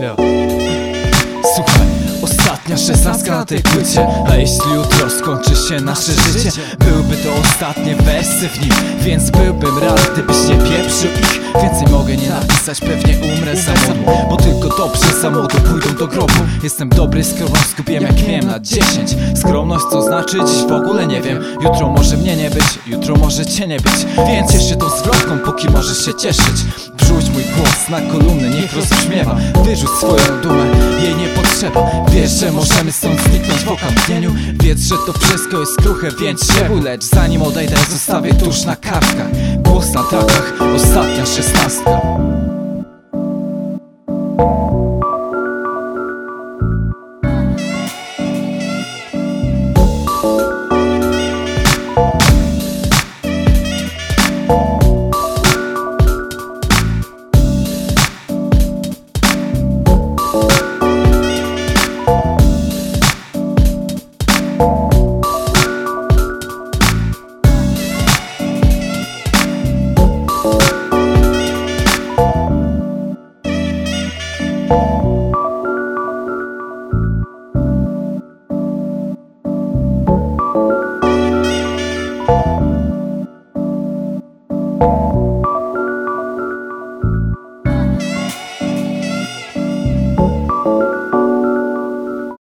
Yeah. Szesnastka na tej płycie. A jeśli jutro skończy się nasze życie Byłby to ostatnie wersy w nim Więc byłbym rad, gdybyś nie pieprzył ich. Więcej mogę nie napisać, pewnie umrę za młodu. Bo tylko dobrze młodu pójdą do grobu. Jestem dobry, skromność skupiłem jak miałem lat 10 Skromność co znaczy dziś w ogóle nie wiem. Jutro może mnie nie być, jutro może cię nie być. Więc się tą zwrotką, póki możesz się cieszyć. Wrzuć mój głos na kolumny, niech rozbrzmiewa. Wyrzuć swoją dumę, potrzeba Wiesz, że możemy stąd zniknąć w okamgnieniu Wiedz, że to wszystko jest kruche, więc się bój Lecz zanim odejdę, zostawię tuż na kartkach. Głos na trakach, ostatnia szesnastka